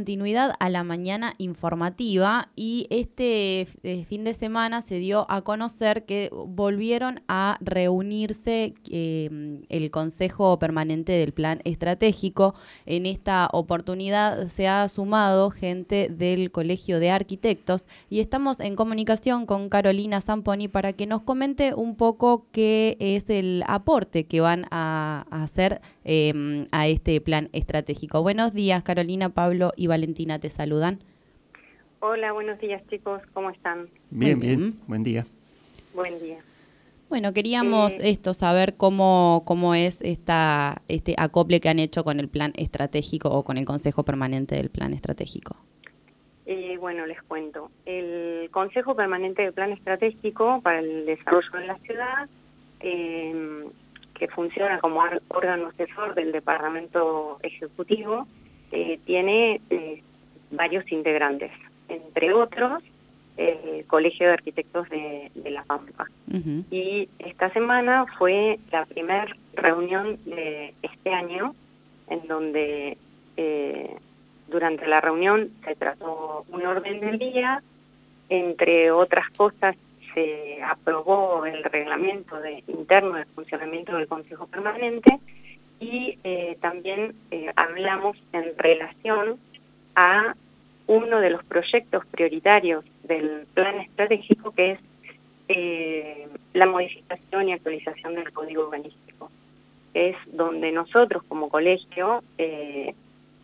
continuidad a la mañana informativa y este eh, fin de semana se dio a conocer que volvieron a reunirse eh, el Consejo Permanente del Plan Estratégico. En esta oportunidad se ha sumado gente del Colegio de Arquitectos y estamos en comunicación con Carolina Zamponi para que nos comente un poco qué es el aporte que van a, hacer eh, a este plan estratégico. Buenos días, Carolina, Pablo y Valentina te saludan. Hola, buenos días chicos, ¿cómo están? Bien, bien, buen día. Buen día. Bueno, queríamos eh, esto, saber cómo, cómo es esta, este acople que han hecho con el plan estratégico o con el Consejo Permanente del Plan Estratégico. Eh, bueno, les cuento. El Consejo Permanente del Plan Estratégico para el Desarrollo de la Ciudad, eh, que funciona como órgano asesor del Departamento Ejecutivo, eh, tiene eh, varios integrantes, entre otros el Colegio de Arquitectos de, La Pampa. Y esta semana fue la primera reunión de este año en donde eh, durante la reunión se trató un orden del día, entre otras cosas se aprobó el reglamento de, interno de funcionamiento del Consejo Permanente y eh, también eh, hablamos en relación a uno de los proyectos prioritarios del plan estratégico que es eh, la modificación y actualización del código urbanístico. Es donde nosotros como colegio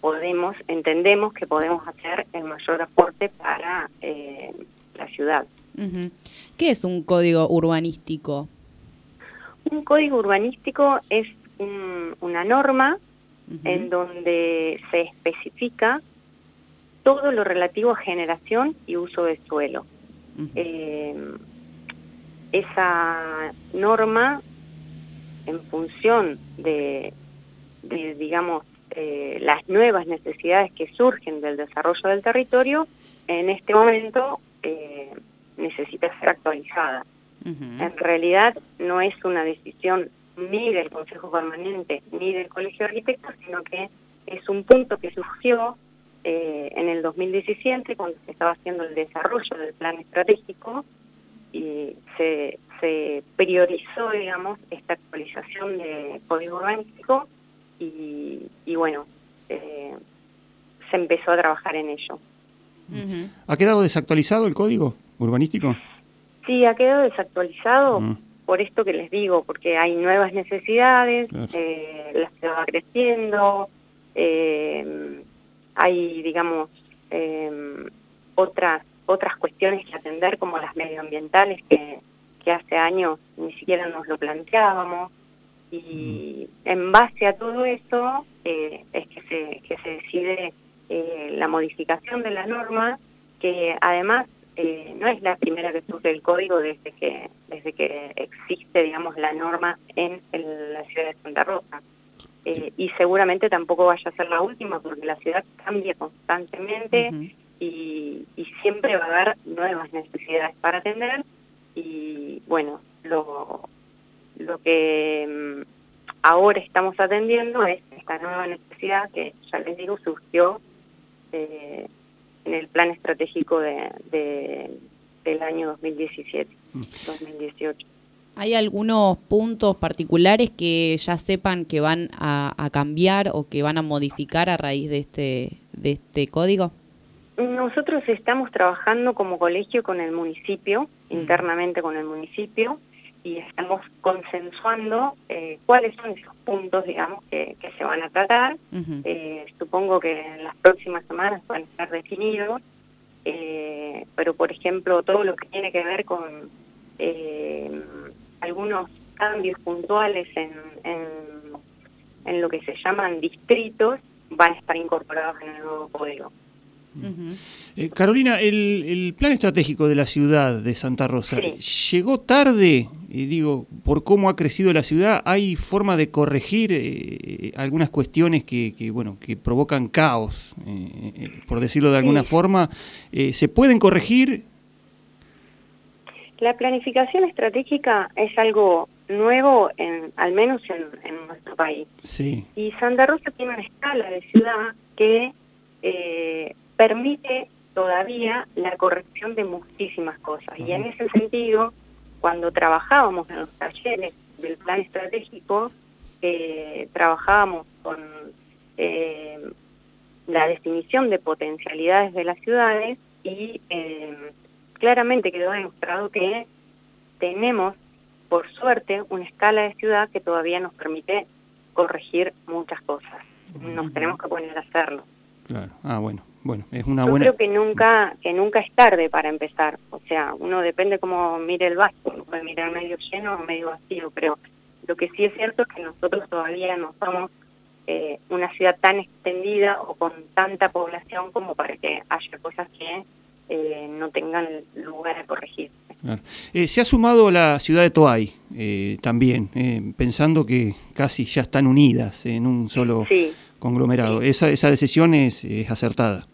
podemos, entendemos que podemos hacer el mayor aporte para la ciudad. ¿Qué es un código urbanístico? Un código urbanístico es una norma en donde se especifica todo lo relativo a generación y uso de suelo. Eh, esa norma, en función de, digamos, eh, las nuevas necesidades que surgen del desarrollo del territorio, en este momento eh, necesita ser actualizada. En realidad no es una decisión ni del Consejo Permanente ni del Colegio de Arquitectos, sino que es un punto que surgió eh, en el 2017 cuando se estaba haciendo el desarrollo del plan estratégico y se, se priorizó, digamos, esta actualización de código urbanístico y, y bueno, eh, se empezó a trabajar en ello. ¿Ha quedado desactualizado el código urbanístico? Sí, ha quedado desactualizado. Mm por esto que les digo, porque hay nuevas necesidades, eh, la ciudad va creciendo, eh, hay, digamos, eh, otras otras cuestiones que atender, como las medioambientales, que, que hace años ni siquiera nos lo planteábamos, y mm. en base a todo eso es que se, que se decide la modificación de la norma, que además eh, no es la primera que surge el código desde que desde que existe digamos la norma en, la ciudad de Santa Rosa. Eh, y seguramente tampoco vaya a ser la última porque la ciudad cambia constantemente y, siempre va a haber nuevas necesidades para atender. Y bueno lo lo que mm, ahora estamos atendiendo es esta nueva necesidad que ya les digo surgió eh, en el plan estratégico de, del año 2017, 2018. Mm. ¿Hay algunos puntos particulares que ya sepan que van a, cambiar o que van a modificar a raíz de este, de este código? Nosotros estamos trabajando como colegio con el municipio, mm. internamente con el municipio, y estamos consensuando eh, cuáles son esos puntos, digamos, que, se van a tratar. Eh, supongo que en las próximas semanas van a estar definidos, eh, pero por ejemplo, todo lo que tiene que ver con algunos cambios puntuales en, en lo que se llaman distritos van a estar incorporados en el nuevo código. Eh, Carolina, el, plan estratégico de la ciudad de Santa Rosa, ¿llegó tarde? Y digo, por cómo ha crecido la ciudad, ¿hay forma de corregir eh, algunas cuestiones que, bueno, que provocan caos, eh, por decirlo de alguna forma? ¿Se pueden corregir? La planificación estratégica es algo nuevo, en, al menos en, en nuestro país. Sí. Y Santa Rosa tiene una escala de ciudad que eh, permite todavía la corrección de muchísimas cosas. Y en ese sentido, cuando trabajábamos en los talleres del plan estratégico, eh, trabajábamos con eh, la definición de potencialidades de las ciudades y claramente quedó demostrado que tenemos, por suerte, una escala de ciudad que todavía nos permite corregir muchas cosas. Nos tenemos que poner a hacerlo. Claro. Ah, bueno. Bueno, es una Yo buena... creo que nunca, que nunca es tarde para empezar. O sea, uno depende cómo mire el vaso. Uno puede mirar medio lleno o medio vacío, pero lo que sí es cierto es que nosotros todavía no somos eh, una ciudad tan extendida o con tanta población como para que haya cosas que eh, no tengan lugar a corregir. Eh, se ha sumado la ciudad de Toay eh, también, pensando que casi ya están unidas en un solo conglomerado. Esa, esa decisión es, acertada.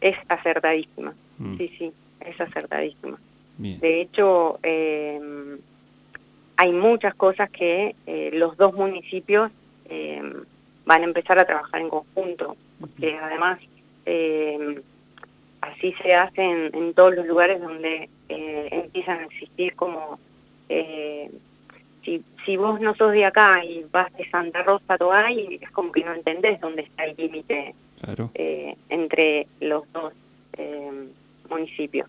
Es acertadísima, mm. sí, sí, es acertadísima. De hecho, hay muchas cosas que los dos municipios van a empezar a trabajar en conjunto, porque además así se hace en, todos los lugares donde eh, empiezan a existir como... Eh, si, si vos no sos de acá y vas de Santa Rosa a Toay, es como que no entendés dónde está el límite eh, entre los dos municipios.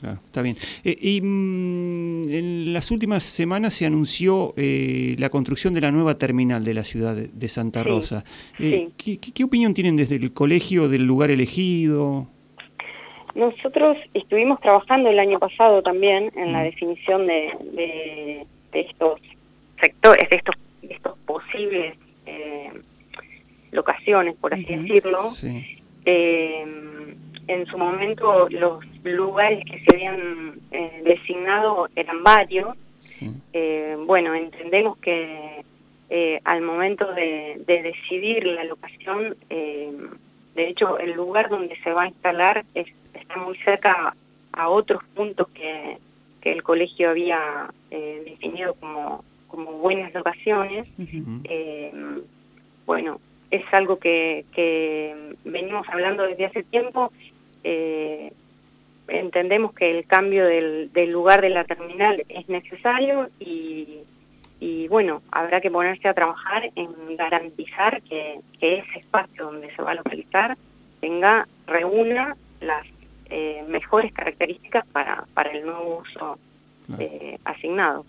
Claro, está bien. y mm, en las últimas semanas se anunció la construcción de la nueva terminal de la ciudad de, Santa Rosa. ¿qué, qué, opinión tienen desde el colegio del lugar elegido? Nosotros estuvimos trabajando el año pasado también en la definición de, estos sectores, de estos, estos posibles eh, locaciones, por así decirlo. Eh, en su momento los lugares que se habían eh, designado eran varios. bueno, entendemos que al momento de, de, decidir la locación, de hecho el lugar donde se va a instalar es está muy cerca a otros puntos que, el colegio había eh, definido como, como buenas locaciones. Eh, bueno, es algo que, que, venimos hablando desde hace tiempo. Eh, entendemos que el cambio del, del, lugar de la terminal es necesario y, y, bueno, habrá que ponerse a trabajar en garantizar que, que ese espacio donde se va a localizar tenga, reúna las eh, mejores características para, para el nuevo uso eh, asignado.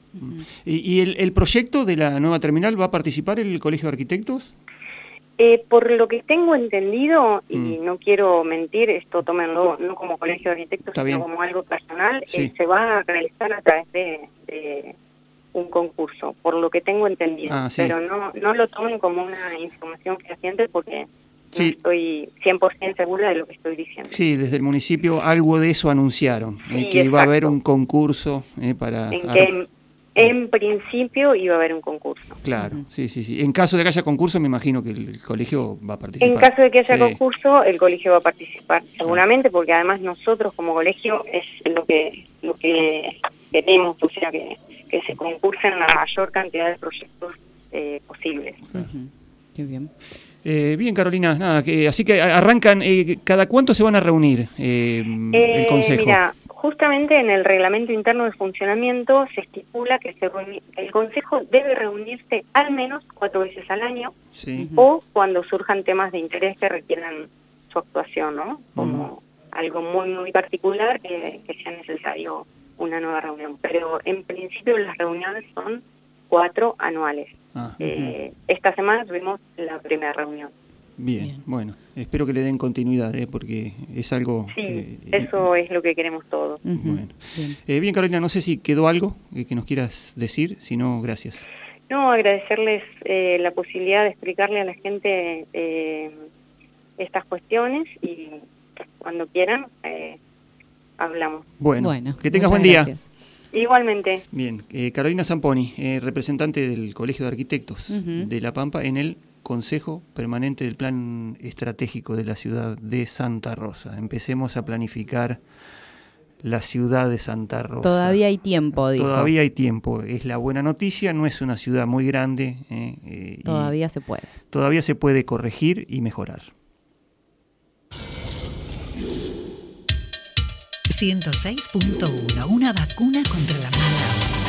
¿Y, el, proyecto de la nueva terminal va a participar el Colegio de Arquitectos? Eh, por lo que tengo entendido, y mm. no quiero mentir, esto tómenlo no como Colegio de Arquitectos, sino como algo personal, se va a realizar a través de, un concurso, por lo que tengo entendido. Ah, Pero no, no lo tomen como una información fehaciente porque sí. estoy 100% segura de lo que estoy diciendo. Sí, desde el municipio algo de eso anunciaron, eh, que iba a haber un concurso eh, para... En, que en, principio iba a haber un concurso. Claro, sí, sí, sí. En caso de que haya concurso, me imagino que el, colegio va a participar. En caso de que haya concurso, el colegio va a participar, seguramente, porque además nosotros como colegio es lo que lo que queremos, o sea, que, que se concursen la mayor cantidad de proyectos eh, posibles. Qué bien. Eh, bien, Carolina, nada, que, así que arrancan, eh, ¿cada cuánto se van a reunir eh, el Consejo? Mira, justamente en el reglamento interno de funcionamiento se estipula que el Consejo debe reunirse al menos cuatro veces al año o cuando surjan temas de interés que requieran su actuación, ¿no? Como algo muy, muy particular que, que sea necesario una nueva reunión. Pero en principio las reuniones son cuatro anuales. Ah, eh, esta semana tuvimos la primera reunión. Bien, bueno, espero que le den continuidad, ¿eh? porque es algo... Sí, eh, eso es lo que queremos todos. bien. bien. Carolina, no sé si quedó algo que nos quieras decir, si no, gracias. No, agradecerles la posibilidad de explicarle a la gente estas cuestiones y cuando quieran hablamos. Bueno, que tengas buen día. Igualmente. Bien, eh, Carolina Zamponi, eh, representante del Colegio de Arquitectos de La Pampa en el Consejo Permanente del Plan Estratégico de la Ciudad de Santa Rosa. Empecemos a planificar la ciudad de Santa Rosa. Todavía hay tiempo, dijo. Todavía hay tiempo. Es la buena noticia, no es una ciudad muy grande. Eh, eh, todavía se puede. Todavía se puede corregir y mejorar. 106.1, una vacuna contra la mala.